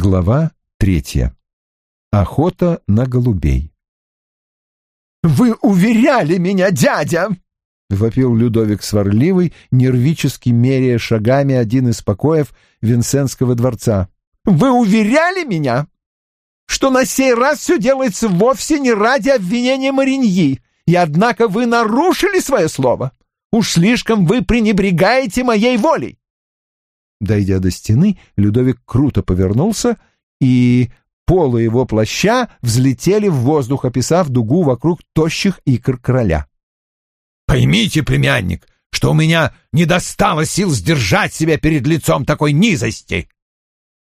Глава третья. Охота на голубей. «Вы уверяли меня, дядя!» — вопил Людовик Сварливый, нервически меряя шагами один из покоев Винсентского дворца. «Вы уверяли меня, что на сей раз все делается вовсе не ради обвинения Мариньи, и однако вы нарушили свое слово. Уж слишком вы пренебрегаете моей волей. Дойдя до стены, Людовик круто повернулся, и полы его плаща взлетели в воздух, описав дугу вокруг тощих икр короля. «Поймите, племянник, что у меня не достало сил сдержать себя перед лицом такой низости!»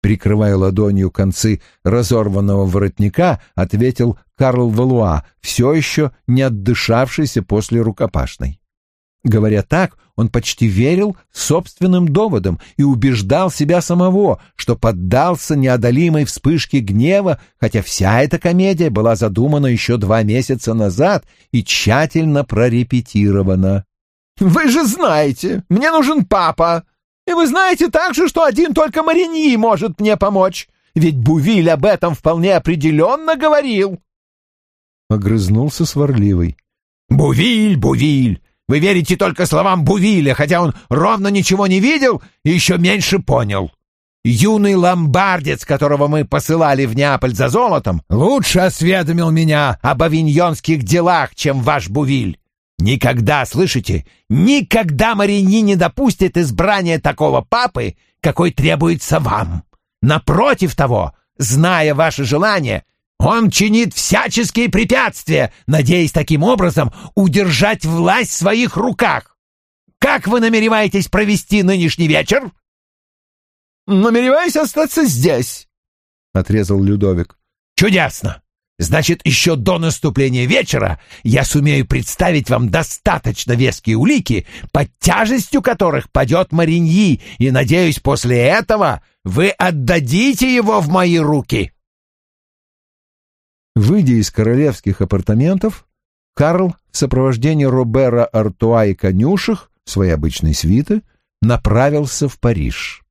Прикрывая ладонью концы разорванного воротника, ответил Карл Валуа, все еще не отдышавшийся после рукопашной. Говоря так, он почти верил собственным доводам и убеждал себя самого, что поддался неодолимой вспышке гнева, хотя вся эта комедия была задумана еще два месяца назад и тщательно прорепетирована. «Вы же знаете, мне нужен папа, и вы знаете также, что один только Мариньи может мне помочь, ведь Бувиль об этом вполне определенно говорил». Огрызнулся сварливый. «Бувиль, Бувиль! Вы верите только словам Бувиля, хотя он ровно ничего не видел и еще меньше понял. Юный ломбардец, которого мы посылали в Неаполь за золотом, лучше осведомил меня об авиньонских делах, чем ваш Бувиль. Никогда, слышите, никогда Марини не допустит избрания такого папы, какой требуется вам. Напротив того, зная ваши желания, он чинит всяческие препятствия, надеясь таким образом удержать власть в своих руках. Как вы намереваетесь провести нынешний вечер? Намереваюсь остаться здесь, отрезал Людовик. Чудесно. Значит, еще до наступления вечера я сумею представить вам достаточно веские улики, под тяжестью которых падет Мариньи, и, надеюсь, после этого вы отдадите его в мои руки. Выйдя из королевских апартаментов, Карл в сопровождении Робера Артуа и конюшек, своей обычной свиты, направился в Париж.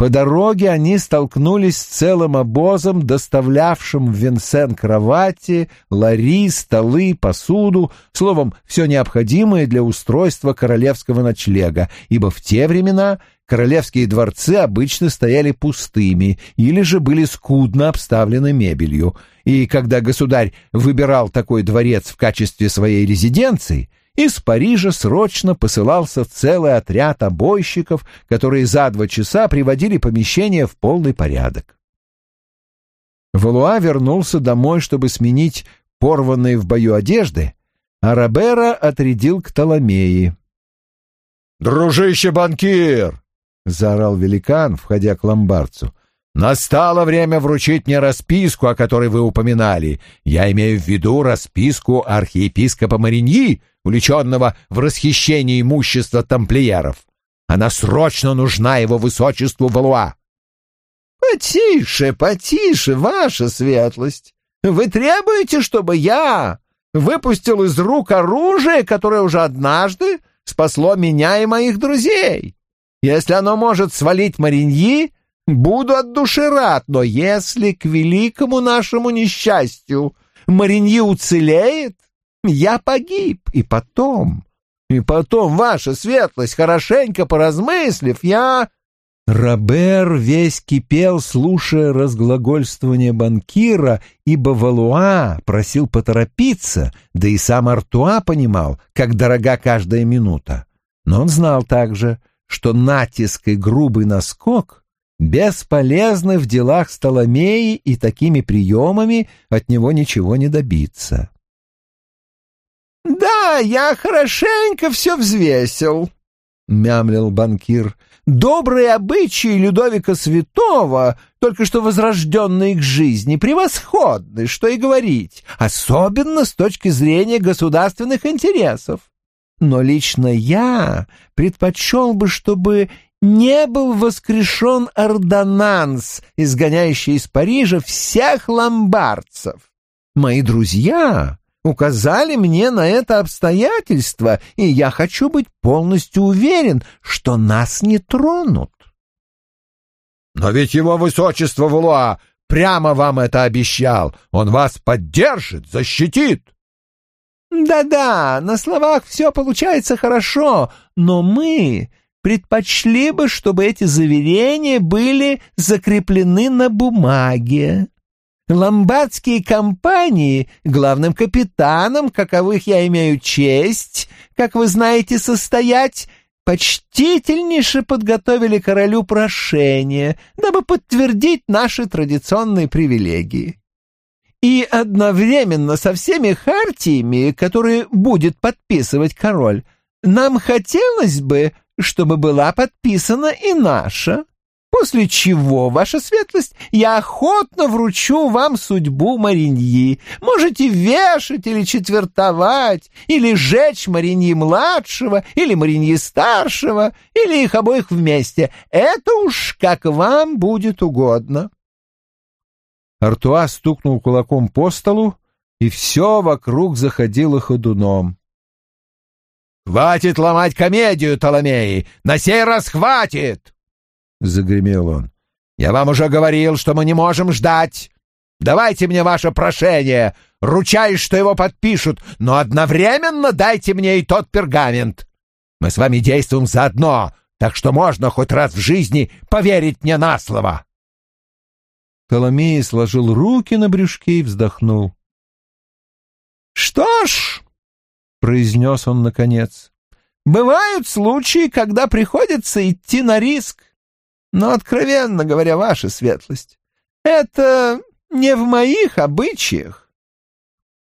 По дороге они столкнулись с целым обозом, доставлявшим в Винсен кровати, лари, столы, посуду, словом, все необходимое для устройства королевского ночлега, ибо в те времена королевские дворцы обычно стояли пустыми или же были скудно обставлены мебелью, и когда государь выбирал такой дворец в качестве своей резиденции – из Парижа срочно посылался целый отряд обойщиков, которые за два часа приводили помещение в полный порядок. Валуа вернулся домой, чтобы сменить порванные в бою одежды, а Робера отрядил к Толомеи. «Дружище банкир!» — заорал великан, входя к ломбардцу. Настало время вручить мне расписку, о которой вы упоминали. Я имею в виду расписку архиепископа Мариньи, увлеченного в расхищении имущества тамплиеров. Она срочно нужна его высочеству Валуа. «Потише, потише, ваша светлость. Вы требуете, чтобы я выпустил из рук оружие, которое уже однажды спасло меня и моих друзей? Если оно может свалить Мариньи, Буду от души рад, но если к великому нашему несчастью Мариньи уцелеет, я погиб, и потом, и потом, ваша светлость, хорошенько поразмыслив, я...» Робер весь кипел, слушая разглагольствование банкира, ибо Валуа просил поторопиться, да и сам Артуа понимал, как дорога каждая минута. Но он знал также, что натиск и грубый наскок бесполезны в делах Столомеи и такими приемами от него ничего не добиться. «Да, я хорошенько все взвесил», — мямлил банкир. «Добрые обычаи Людовика Святого, только что возрожденные к жизни, превосходны, что и говорить, особенно с точки зрения государственных интересов. Но лично я предпочел бы, чтобы не был воскрешен ордонанс, изгоняющий из Парижа всех ломбардцев. Мои друзья указали мне на это обстоятельство, и я хочу быть полностью уверен, что нас не тронут. Но ведь его высочество Валуа прямо вам это обещал. Он вас поддержит, защитит. Да-да, на словах все получается хорошо, но мы предпочли бы, чтобы эти заверения были закреплены на бумаге. Ломбардские компании, главным капитаном, каковых я имею честь, как вы знаете, состоять, почтительнейше подготовили королю прошение, дабы подтвердить наши традиционные привилегии. И одновременно со всеми хартиями, которые будет подписывать король, нам хотелось бы, чтобы была подписана и наша. После чего, ваша светлость, я охотно вручу вам судьбу Мариньи. Можете вешать или четвертовать, или жечь Мариньи-младшего, или Мариньи-старшего, или их обоих вместе. Это уж как вам будет угодно. Артуа стукнул кулаком по столу, и все вокруг заходило ходуном. «Хватит ломать комедию, Толомеи! На сей раз хватит!» — загремел он. «Я вам уже говорил, что мы не можем ждать. Давайте мне ваше прошение, ручаюсь, что его подпишут, но одновременно дайте мне и тот пергамент. Мы с вами действуем заодно, так что можно хоть раз в жизни поверить мне на слово». Коломей сложил руки на брюшке и вздохнул. «Что ж», — произнес он наконец, — «бывают случаи, когда приходится идти на риск. Но, откровенно говоря, ваша светлость, это не в моих обычаях.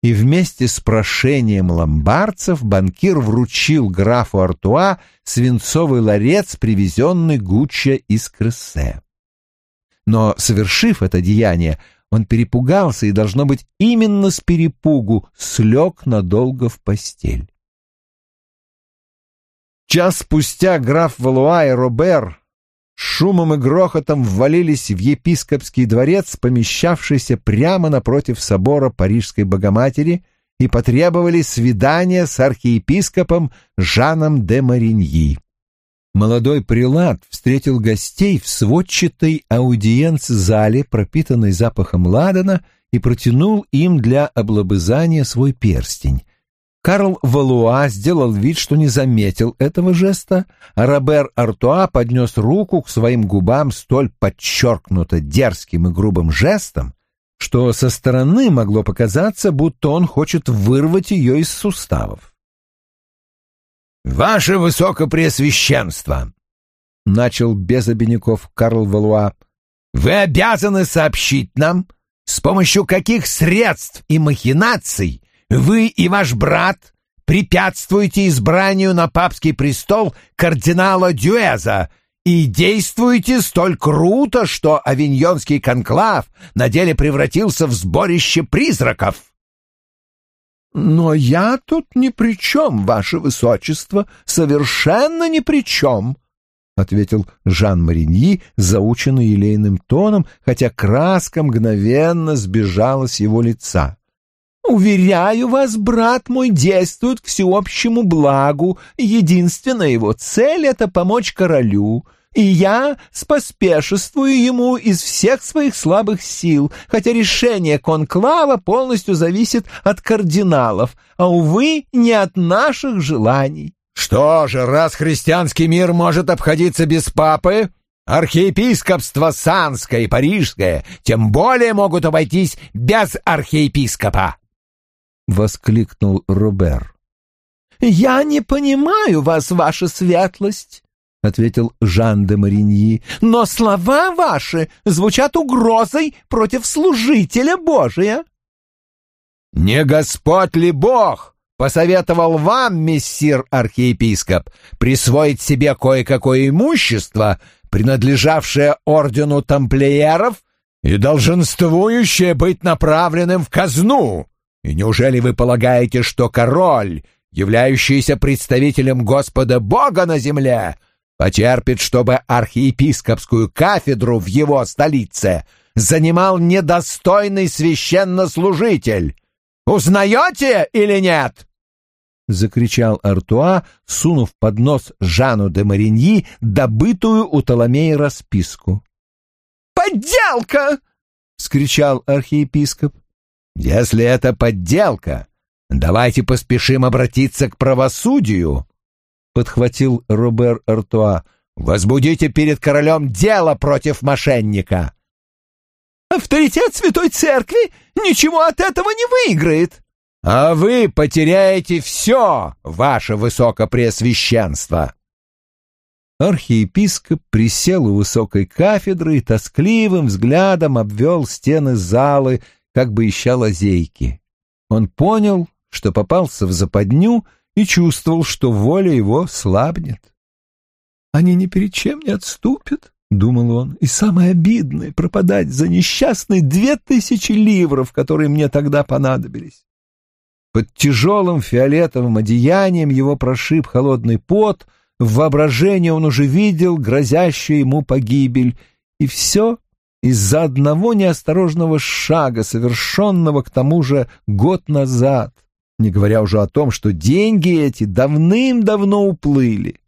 И вместе с прошением ломбардцев банкир вручил графу Артуа свинцовый ларец, привезенный Гуччо из Крессе. Но, совершив это деяние, он перепугался и, должно быть, именно с перепугу слег надолго в постель. Час спустя граф Валуа и Робер шумом и грохотом ввалились в епископский дворец, помещавшийся прямо напротив собора Парижской Богоматери, и потребовали свидания с архиепископом Жаном де Мариньи. Молодой прилад встретил гостей в сводчатой аудиенц-зале, пропитанной запахом ладана, и протянул им для облобызания свой перстень. Карл Валуа сделал вид, что не заметил этого жеста, а Робер Артуа поднес руку к своим губам столь подчеркнуто дерзким и грубым жестом, что со стороны могло показаться, будто он хочет вырвать ее из суставов. «Ваше Высокопреосвященство!» — начал без обиняков Карл Валуа. «Вы обязаны сообщить нам, с помощью каких средств и махинаций вы и ваш брат препятствуете избранию на папский престол кардинала Дюэза и действуете столь круто, что авиньонский конклав на деле превратился в сборище призраков. «Но я тут ни при чем, ваше высочество, совершенно ни при чем», — ответил Жан Мариньи, заученный елейным тоном, хотя краска мгновенно сбежала с его лица. Уверяю вас, брат мой действует к всеобщему благу. Единственная его цель — это помочь королю. И я споспешествую ему из всех своих слабых сил, хотя решение конклава полностью зависит от кардиналов, а, увы, не от наших желаний. Что же, раз христианский мир может обходиться без папы, архиепископство Санское и Парижское тем более могут обойтись без архиепископа. — воскликнул Робер. «Я не понимаю вас, ваша светлость», — ответил Жан де Мариньи, «но слова ваши звучат угрозой против служителя Божия». «Не Господь ли Бог?» посоветовал вам, мессир архиепископ, присвоить себе кое-какое имущество, принадлежавшее ордену тамплиеров и долженствующее быть направленным в казну. И неужели вы полагаете, что король, являющийся представителем Господа Бога на земле, потерпит, чтобы архиепископскую кафедру в его столице занимал недостойный священнослужитель? Узнаете или нет?» — закричал Артуа, сунув под нос Жану де Мариньи добытую у Толомея расписку. подделка!» — вскричал архиепископ. «Если это подделка, давайте поспешим обратиться к правосудию», — подхватил Робер Артуа. «Возбудите перед королем дело против мошенника». «Авторитет Святой Церкви ничего от этого не выиграет», а вы потеряете все, ваше высокопреосвященство. Архиепископ присел у высокой кафедры и тоскливым взглядом обвел стены залы, как бы ища лазейки. Он понял, что попался в западню и чувствовал, что воля его слабнет. «Они ни перед чем не отступят», — думал он, — «и самое обидное — пропадать за несчастные две тысячи ливров, которые мне тогда понадобились». Под тяжелым фиолетовым одеянием его прошиб холодный пот, в воображении он уже видел грозящую ему погибель, и все из-за одного неосторожного шага, совершенного к тому же год назад, не говоря уже о том, что деньги эти давным-давно уплыли.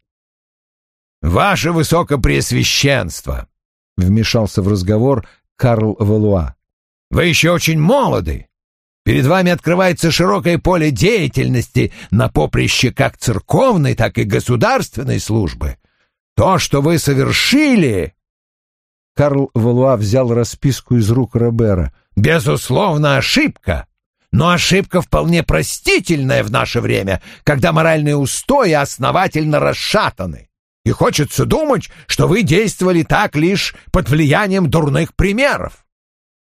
«Ваше Высокопреосвященство!» — вмешался в разговор Карл Валуа. «Вы еще очень молоды Перед вами открывается широкое поле деятельности на поприще как церковной, так и государственной службы. То, что вы совершили...» Карл Валуа взял расписку из рук Робера. «Безусловно, ошибка. Но ошибка вполне простительная в наше время, когда моральные устои основательно расшатаны. И хочется думать, что вы действовали так лишь под влиянием дурных примеров.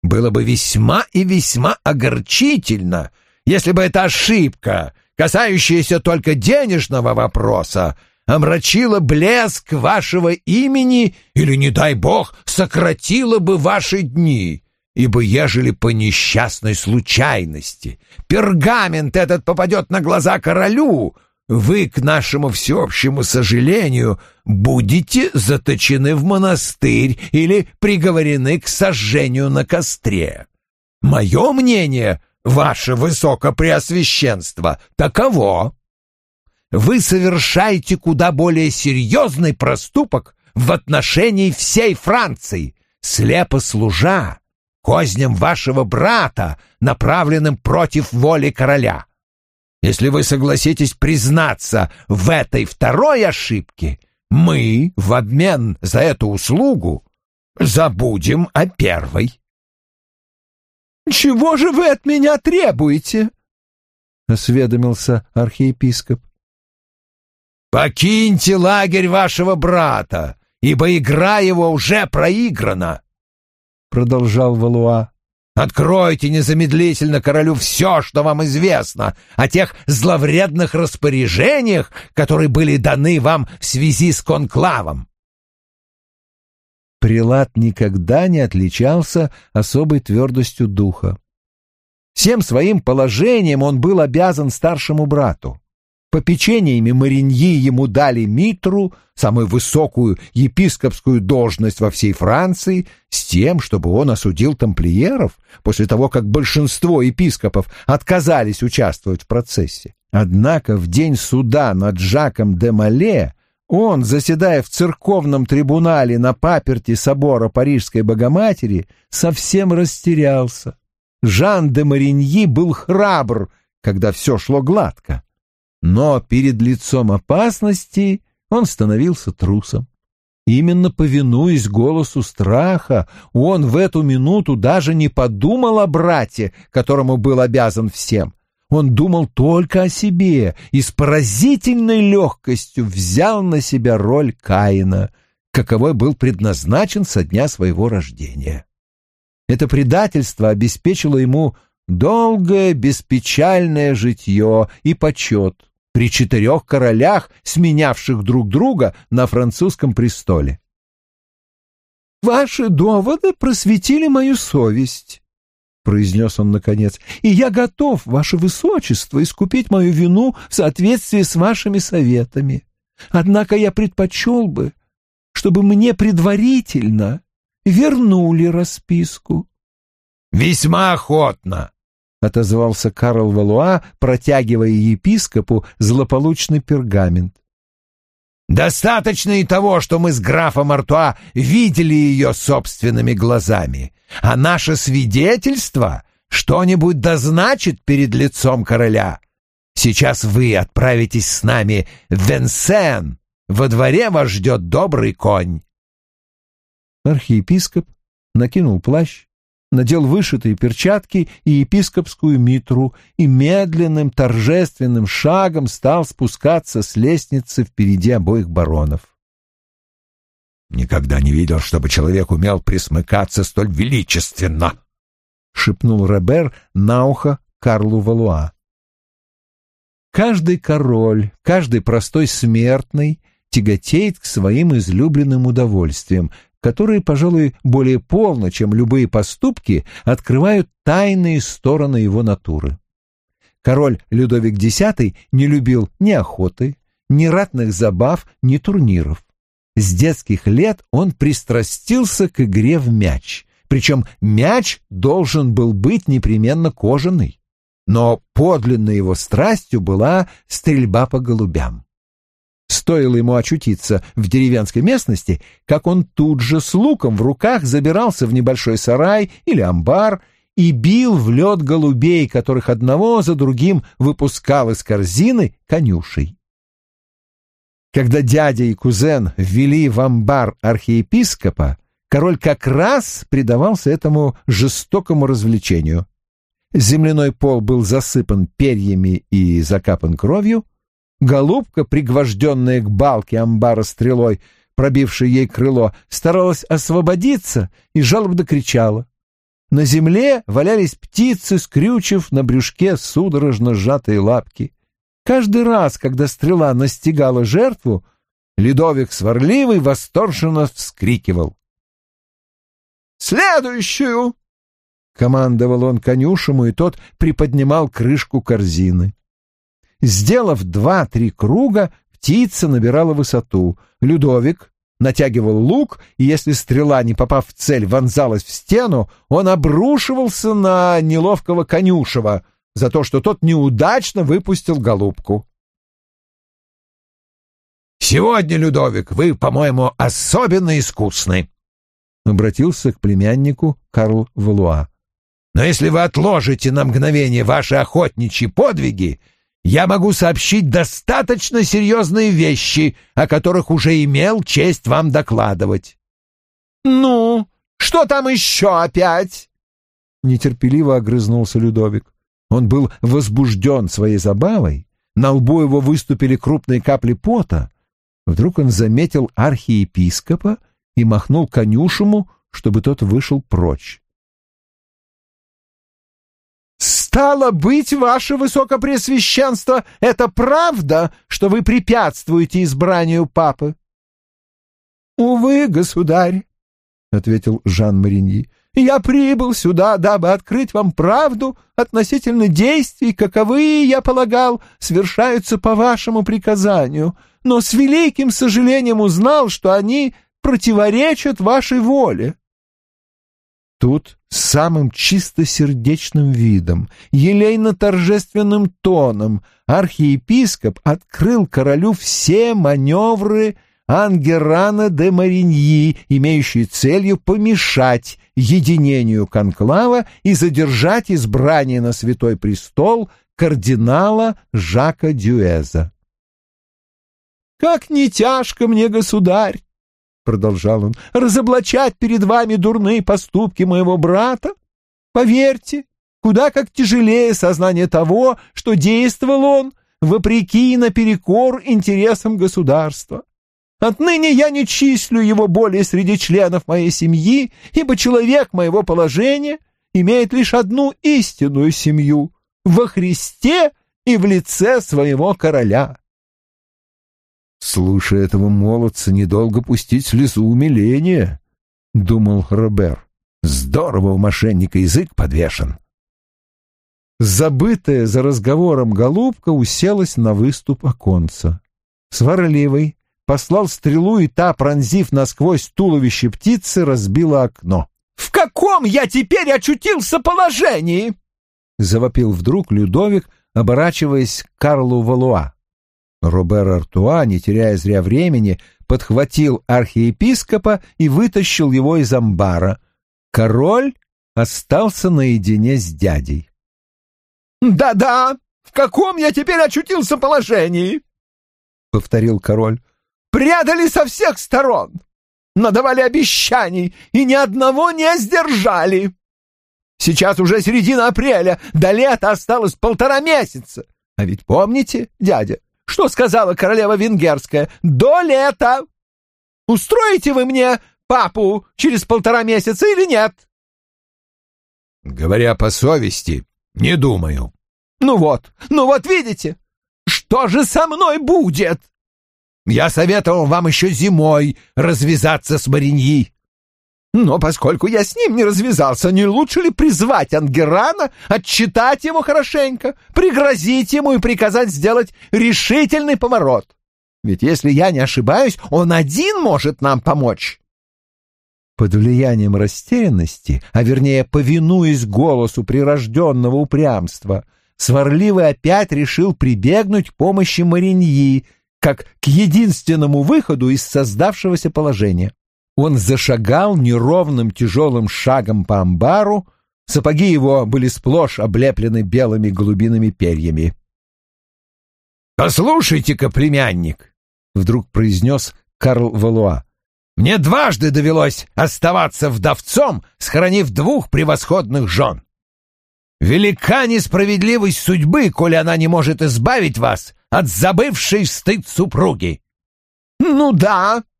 Было бы весьма и весьма огорчительно, если бы эта ошибка, касающаяся только денежного вопроса, омрачила блеск вашего имени или, не дай бог, сократила бы ваши дни. Ибо ежели по несчастной случайности пергамент этот попадет на глаза королю, вы, к нашему всеобщему сожалению, будете заточены в монастырь или приговорены к сожжению на костре. Мое мнение, ваше высокопреосвященство, таково. Вы совершаете куда более серьезный проступок в отношении всей Франции, слепо служа козням вашего брата, направленным против воли короля. Если вы согласитесь признаться в этой второй ошибке, мы в обмен за эту услугу забудем о первой. «Чего же вы от меня требуете?» — осведомился архиепископ. «Покиньте лагерь вашего брата, ибо игра его уже проиграна», — продолжал Валуа. Откройте незамедлительно королю все, что вам известно о тех зловредных распоряжениях, которые были даны вам в связи с конклавом. Прилад никогда не отличался особой твердостью духа. Всем своим положением он был обязан старшему брату попечениями Мариньи ему дали Митру, самую высокую епископскую должность во всей Франции, с тем, чтобы он осудил тамплиеров после того, как большинство епископов отказались участвовать в процессе. Однако в день суда над Жаком де Мале он, заседая в церковном трибунале на паперти собора Парижской Богоматери, совсем растерялся. Жан де Мариньи был храбр, когда все шло гладко но перед лицом опасности он становился трусом. Именно повинуясь голосу страха, он в эту минуту даже не подумал о брате, которому был обязан всем. Он думал только о себе и с поразительной легкостью взял на себя роль Каина, каковой был предназначен со дня своего рождения. Это предательство обеспечило ему долгое беспечальное житье и почет, при четырех королях, сменявших друг друга на французском престоле. «Ваши доводы просветили мою совесть», — произнес он наконец, — «и я готов, ваше высочество, искупить мою вину в соответствии с вашими советами. Однако я предпочел бы, чтобы мне предварительно вернули расписку». «Весьма охотно», отозвался Карл Валуа, протягивая епископу злополучный пергамент. Достаточно и того, что мы с графом Артуа видели ее собственными глазами, а наше свидетельство что-нибудь дозначит перед лицом короля. Сейчас вы отправитесь с нами в Венсен. Во дворе вас ждет добрый конь. Архиепископ накинул плащ, надел вышитые перчатки и епископскую митру и медленным торжественным шагом стал спускаться с лестницы впереди обоих баронов. «Никогда не видел, чтобы человек умел присмыкаться столь величественно!» — шепнул Робер на ухо Карлу Валуа. Каждый король, каждый простой смертный тяготеет к своим излюбленным удовольствиям, которые, пожалуй, более полно, чем любые поступки, открывают тайные стороны его натуры. Король Людовик X не любил ни охоты, ни ратных забав, ни турниров. С детских лет он пристрастился к игре в мяч, причем мяч должен был быть непременно кожаный. Но подлинной его страстью была стрельба по голубям. Стоило ему очутиться в деревенской местности, как он тут же с луком в руках забирался в небольшой сарай или амбар и бил в лед голубей, которых одного за другим выпускал из корзины конюшей. Когда дядя и кузен ввели в амбар архиепископа, король как раз предавался этому жестокому развлечению. Земляной пол был засыпан перьями и закапан кровью, Голубка, пригвожденная к балке амбара стрелой, пробившей ей крыло, старалась освободиться и жалобно кричала. На земле валялись птицы, скрючив на брюшке судорожно сжатые лапки. Каждый раз, когда стрела настигала жертву, Ледовик сварливый восторженно вскрикивал. «Следующую!» — командовал он конюшему, и тот приподнимал крышку корзины. Сделав два-три круга, птица набирала высоту. Людовик натягивал лук, и если стрела, не попав в цель, вонзалась в стену, он обрушивался на неловкого конюшева за то, что тот неудачно выпустил голубку. «Сегодня, Людовик, вы, по-моему, особенно искусны», — обратился к племяннику Карл Валуа. «Но если вы отложите на мгновение ваши охотничьи подвиги, я могу сообщить достаточно серьезные вещи, о которых уже имел честь вам докладывать. «Ну, что там еще опять?» Нетерпеливо огрызнулся Людовик. Он был возбужден своей забавой, на лбу его выступили крупные капли пота. Вдруг он заметил архиепископа и махнул конюшему, чтобы тот вышел прочь. «Стало быть, ваше высокопресвященство, это правда, что вы препятствуете избранию папы?» «Увы, государь», — ответил Жан Мариньи, — «я прибыл сюда, дабы открыть вам правду относительно действий, каковые, я полагал, совершаются по вашему приказанию, но с великим сожалением узнал, что они противоречат вашей воле». Тут самым чистосердечным видом, елейно-торжественным тоном архиепископ открыл королю все маневры Ангерана де Мариньи, имеющие целью помешать единению конклава и задержать избрание на святой престол кардинала Жака Дюэза. «Как не тяжко мне, государь!» Продолжал он, — разоблачать перед вами дурные поступки моего брата? Поверьте, куда как тяжелее сознание того, что действовал он вопреки и наперекор интересам государства. Отныне я не числю его более среди членов моей семьи, ибо человек моего положения имеет лишь одну истинную семью — во Христе и в лице своего короля. Слушая этого молодца, недолго пустить слезу умиления, — думал Робер. Здорово у мошенника язык подвешен. Забытая за разговором голубка уселась на выступ оконца. Сварливый послал стрелу, и та, пронзив насквозь туловище птицы, разбила окно. «В каком я теперь очутился положении?» — завопил вдруг Людовик, оборачиваясь к Карлу Валуа. Робер Артуа, не теряя зря времени, подхватил архиепископа и вытащил его из амбара. Король остался наедине с дядей. «Да-да, в каком я теперь очутился положении?» — повторил король. «Предали со всех сторон, надавали обещаний и ни одного не сдержали. Сейчас уже середина апреля, до лета осталось полтора месяца. А ведь помните, дядя, что сказала королева венгерская? До лета! Устроите вы мне папу через полтора месяца или нет?» «Говоря по совести, не думаю». «Ну вот, ну вот видите, что же со мной будет?» «Я советовал вам еще зимой развязаться с Мариньи. Но поскольку я с ним не развязался, не лучше ли призвать Ангерана, отчитать его хорошенько, пригрозить ему и приказать сделать решительный поворот? Ведь если я не ошибаюсь, он один может нам помочь. Под влиянием растерянности, а вернее повинуясь голосу прирожденного упрямства, Сварливый опять решил прибегнуть к помощи Мариньи, как к единственному выходу из создавшегося положения. Он зашагал неровным тяжелым шагом по амбару, сапоги его были сплошь облеплены белыми голубиными перьями. «Послушайте-ка, племянник!» — вдруг произнес Карл Валуа. «Мне дважды довелось оставаться вдовцом, схоронив двух превосходных жен. Велика несправедливость судьбы, коли она не может избавить вас от забывшей стыд супруги». «Ну да», —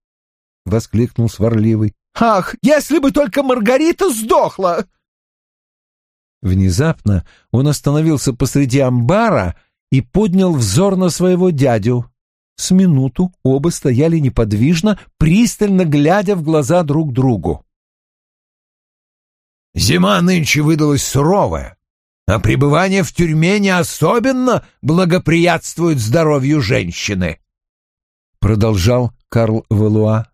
воскликнул сварливый. «Ах, если бы только Маргарита сдохла!» Внезапно он остановился посреди амбара и поднял взор на своего дядю. С минуту оба стояли неподвижно, пристально глядя в глаза друг другу. «Зима нынче выдалась суровая, а пребывание в тюрьме не особенно благоприятствует здоровью женщины», — продолжал Карл Валуа.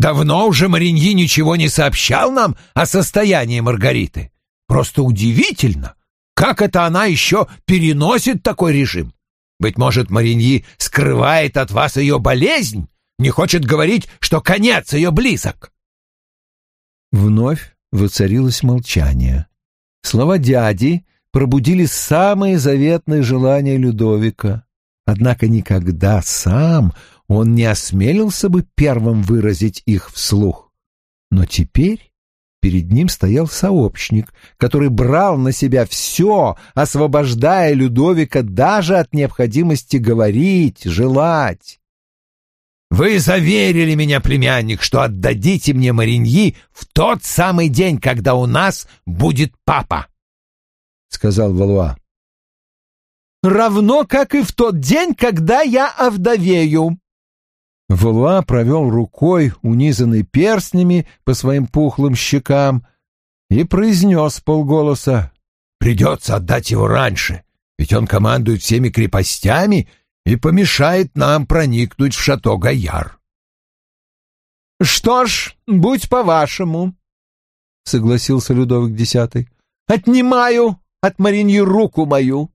Давно уже Мариньи ничего не сообщал нам о состоянии Маргариты. Просто удивительно, как это она еще переносит такой режим. Быть может, Мариньи скрывает от вас ее болезнь, не хочет говорить, что конец ее близок. Вновь воцарилось молчание. Слова дяди пробудили самые заветные желания Людовика. Однако никогда сам он не осмелился бы первым выразить их вслух. Но теперь перед ним стоял сообщник, который брал на себя все, освобождая Людовика даже от необходимости говорить, желать. «Вы заверили меня, племянник, что отдадите мне Мариньи в тот самый день, когда у нас будет папа», — сказал Валуа. «Равно, как и в тот день, когда я овдовею», Валуа провел рукой, унизанной перстнями, по своим пухлым щекам и произнес полголоса. «Придется отдать его раньше, ведь он командует всеми крепостями и помешает нам проникнуть в шато Гаяр». «Что ж, будь по-вашему», — согласился Людовик X. «Отнимаю от Мариньи руку мою.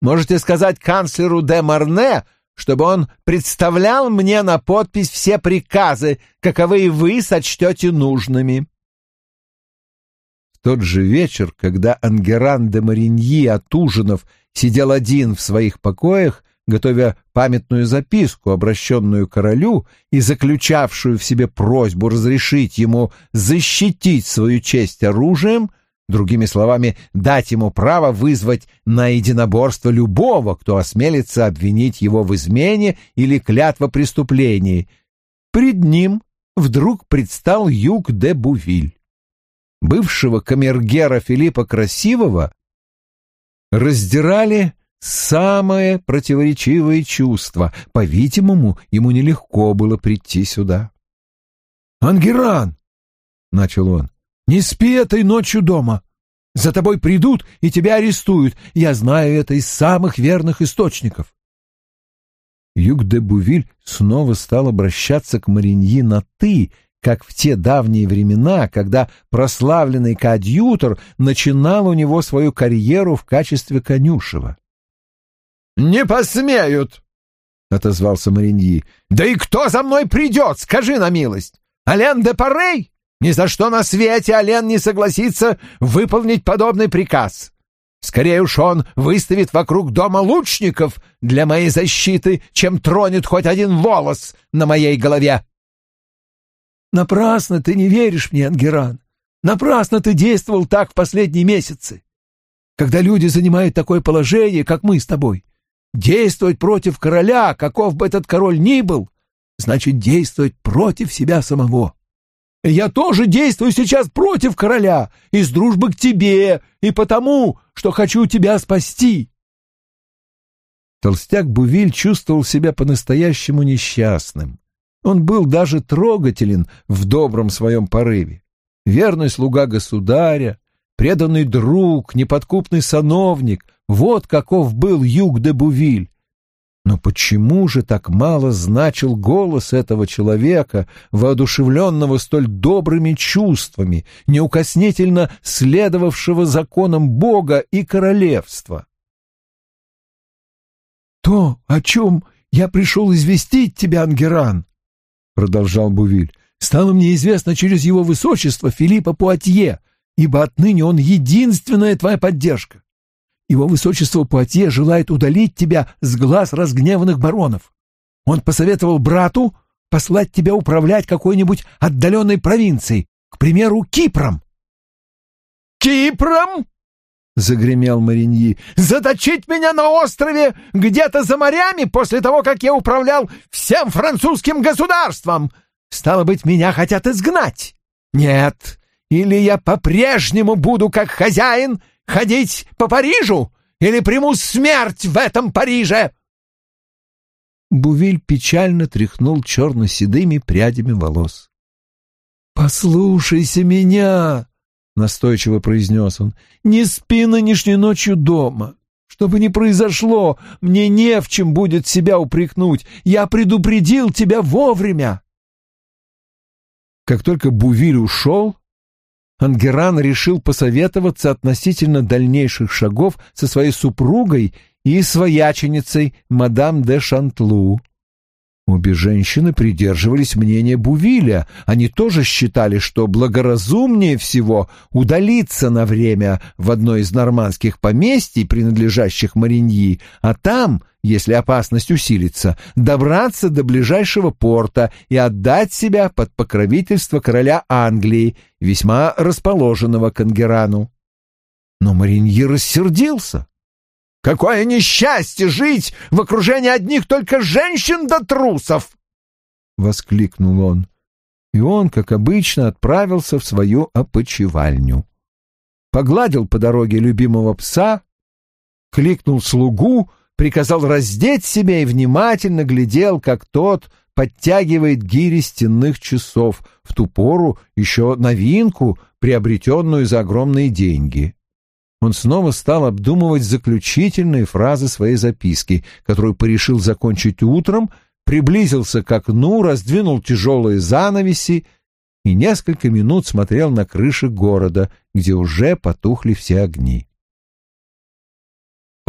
Можете сказать канцлеру де Марне, чтобы он представлял мне на подпись все приказы, каковые вы сочтете нужными. В тот же вечер, когда Ангеран де Мариньи от ужинов сидел один в своих покоях, готовя памятную записку, обращенную королю и заключавшую в себе просьбу разрешить ему защитить свою честь оружием, Другими словами, дать ему право вызвать на единоборство любого, кто осмелится обвинить его в измене или клятво преступлении. Пред ним вдруг предстал Юг де Бувиль. Бывшего камергера Филиппа Красивого раздирали самые противоречивые чувства. По-видимому, ему нелегко было прийти сюда. «Ангеран!» — начал он. Не спи этой ночью дома. За тобой придут и тебя арестуют. Я знаю это из самых верных источников. Юг де Бувиль снова стал обращаться к Мариньи на «ты», как в те давние времена, когда прославленный коадьютор начинал у него свою карьеру в качестве конюшева. «Не посмеют!» — отозвался Мариньи. «Да и кто за мной придет, скажи на милость? Ален де Парей? Ни за что на свете Ален не согласится выполнить подобный приказ. Скорее уж он выставит вокруг дома лучников для моей защиты, чем тронет хоть один волос на моей голове». «Напрасно ты не веришь мне, Ангеран. Напрасно ты действовал так в последние месяцы. Когда люди занимают такое положение, как мы с тобой, действовать против короля, каков бы этот король ни был, значит действовать против себя самого. Я тоже действую сейчас против короля, из дружбы к тебе, и потому, что хочу тебя спасти. Толстяк Бувиль чувствовал себя по-настоящему несчастным. Он был даже трогателен в добром своем порыве. Верный слуга государя, преданный друг, неподкупный сановник — вот каков был Юг де Бувиль. Но почему же так мало значил голос этого человека, воодушевленного столь добрыми чувствами, неукоснительно следовавшего законам Бога и королевства? «То, о чем я пришел известить тебя, Ангеран», — продолжал Бувиль, — «стало мне известно через его высочество Филиппа Пуатье, ибо отныне он единственная твоя поддержка. Его высочество Пуатье желает удалить тебя с глаз разгневанных баронов. Он посоветовал брату послать тебя управлять какой-нибудь отдаленной провинцией, к примеру, Кипром. «Кипром?» — загремел Мариньи. «Заточить меня на острове где-то за морями после того, как я управлял всем французским государством! Стало быть, меня хотят изгнать! Нет, или я по-прежнему буду, как хозяин, ходить по Парижу, или приму смерть в этом Париже!» Бувиль печально тряхнул черно-седыми прядями волос. «Послушайся меня!» — настойчиво произнес он. «Не спи нынешней ночью дома. Что бы ни произошло, мне не в чем будет себя упрекнуть. Я предупредил тебя вовремя!» Как только Бувиль ушел, Ангеран решил посоветоваться относительно дальнейших шагов со своей супругой и свояченицей мадам де Шантлу. Обе женщины придерживались мнения Бувиля. Они тоже считали, что благоразумнее всего удалиться на время в одно из нормандских поместий, принадлежащих Мариньи, а там, если опасность усилится, добраться до ближайшего порта и отдать себя под покровительство короля Англии, весьма расположенного к Ангерану. Но Мариньи рассердился. Какое несчастье жить в окружении одних только женщин да трусов!» — воскликнул он. И он, как обычно, отправился в свою опочивальню. Погладил по дороге любимого пса, кликнул слугу, приказал раздеть себя и внимательно глядел, как тот подтягивает гири стенных часов, в ту пору еще новинку, приобретенную за огромные деньги он снова стал обдумывать заключительные фразы своей записки, которую порешил закончить утром, приблизился к окну, раздвинул тяжелые занавеси и несколько минут смотрел на крыши города, где уже потухли все огни.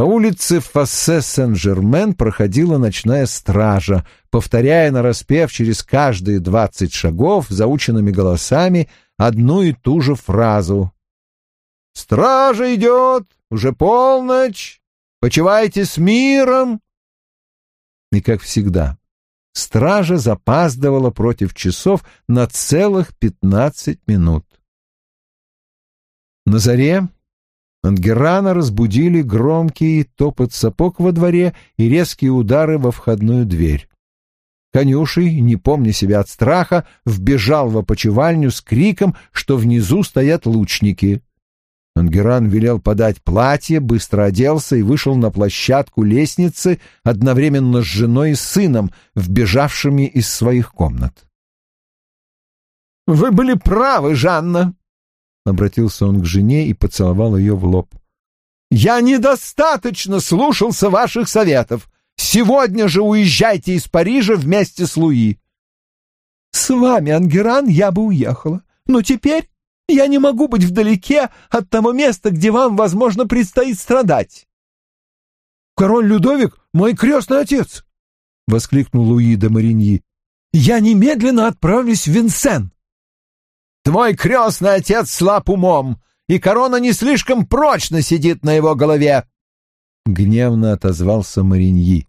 По улице Фассе Сен-Жермен проходила ночная стража, повторяя нараспев через каждые двадцать шагов заученными голосами одну и ту же фразу Стража идет, уже полночь, почивайте с миром. И, как всегда, стража запаздывала против часов на целых пятнадцать минут. На заре Ангерана разбудили громкий топот сапог во дворе и резкие удары во входную дверь. Конюший, не помня себя от страха, вбежал в опочивальню с криком, что внизу стоят лучники — Ангеран велел подать платье, быстро оделся и вышел на площадку лестницы одновременно с женой и сыном, вбежавшими из своих комнат. «Вы были правы, Жанна!» — обратился он к жене и поцеловал ее в лоб. «Я недостаточно слушался ваших советов. Сегодня же уезжайте из Парижа вместе с Луи». «С вами, Ангеран, я бы уехала. Но теперь я не могу быть вдалеке от того места, где вам, возможно, предстоит страдать. Король Людовик — мой крестный отец, — воскликнул Луи де Мариньи. «Я немедленно отправлюсь в Винсен!» «Твой крестный отец слаб умом, и корона не слишком прочно сидит на его голове!» Гневно отозвался Мариньи.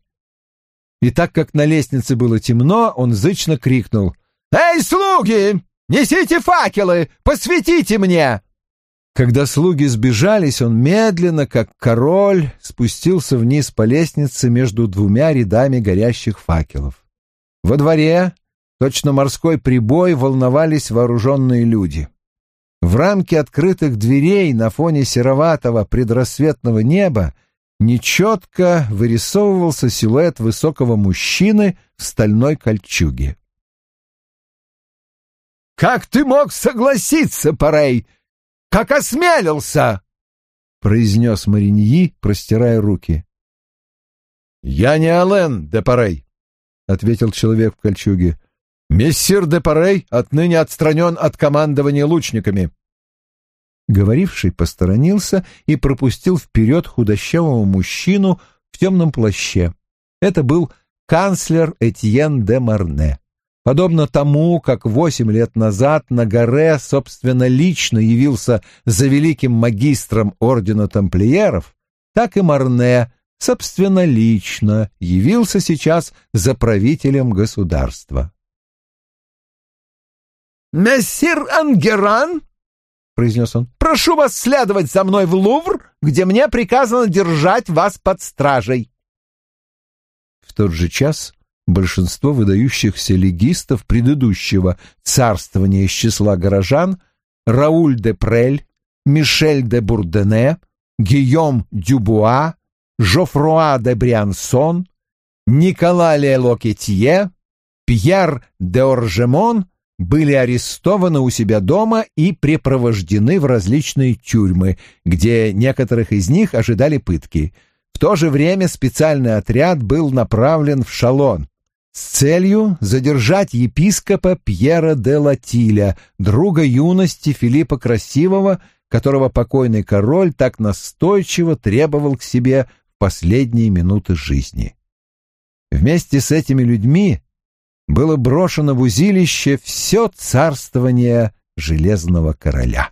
И так как на лестнице было темно, он зычно крикнул. «Эй, слуги! Несите факелы! Посветите мне!» Когда слуги сбежались, он медленно, как король, спустился вниз по лестнице между двумя рядами горящих факелов. Во дворе, точно морской прибой, волновались вооруженные люди. В рамке открытых дверей на фоне сероватого предрассветного неба нечетко вырисовывался силуэт высокого мужчины в стальной кольчуге. «Как ты мог согласиться, Парей? Как осмелился!» — произнес Мариньи, простирая руки. «Я не Ален де Парей», — ответил человек в кольчуге. «Мессир де Парей отныне отстранен от командования лучниками». Говоривший посторонился и пропустил вперед худощавого мужчину в темном плаще. Это был канцлер Этьен де Марне. Подобно тому, как восемь лет назад на горе, собственно, лично явился за великим магистром ордена тамплиеров, так и Марне, собственно, лично явился сейчас за правителем государства. «Мессир Ангеран!» — произнес он. «Прошу вас следовать за мной в Лувр, где мне приказано держать вас под стражей». В тот же час большинство выдающихся легистов предыдущего царствования из числа горожан Рауль де Прель, Мишель де Бурдене, Гийом Дюбуа, Жофруа де Бриансон, Никола Ле Локетье, Пьер де Оржемон были арестованы у себя дома и препровождены в различные тюрьмы, где некоторых из них ожидали пытки. В то же время специальный отряд был направлен в Шалон с целью задержать епископа Пьера де Латиля, друга юности Филиппа Красивого, которого покойный король так настойчиво требовал к себе в последние минуты жизни. Вместе с этими людьми было брошено в узилище все царствование Железного Короля.